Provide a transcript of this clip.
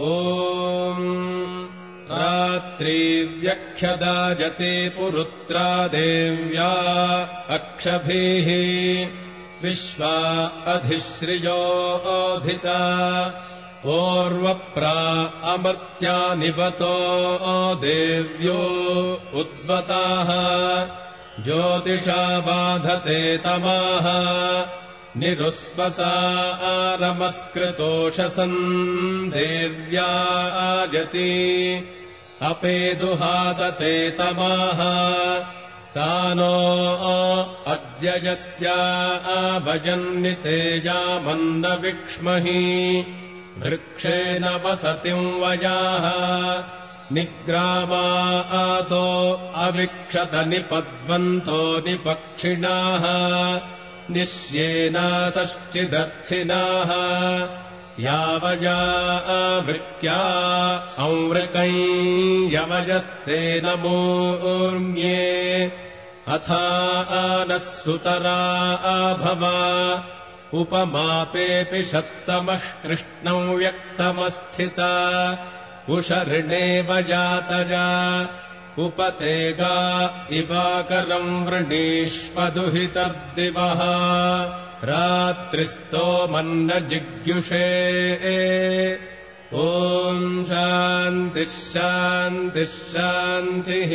ॐ रात्रिव्यख्यदाजते पुरुत्रा देव्या अक्षभिः विश्वा अधिश्रियोऽधिता ओर्वप्रा अमर्त्या निवतो देव्यो उद्वताः ज्योतिषा बाधते तमाः निरुस्वसारमस्कृतोषसन् देव्या आजति अपेदुहासते तमाः सा नो अद्य यस्या भजन्नितेजामन्नविक्ष्महि वृक्षेण वसतिम् वयाः निग्रामा आसो अविक्षत निपद्वन्तो निपक्षिणाः निश्येनासश्चिदर्थिनाः। यावजा आवृत्या औवृकम् यवजस्ते नमोर्म्ये अथा नः सुतरा भवा उपमापेऽपि कृष्णौ व्यक्तमस्थिता। उषऋणेव जातजा उपतेगा इवाकरम् वृणीष्वदुहितर्दिवः। रात्रिस्तोमन्न जिग्युषे ॐ शान्तिः शान्तिः शान्तिः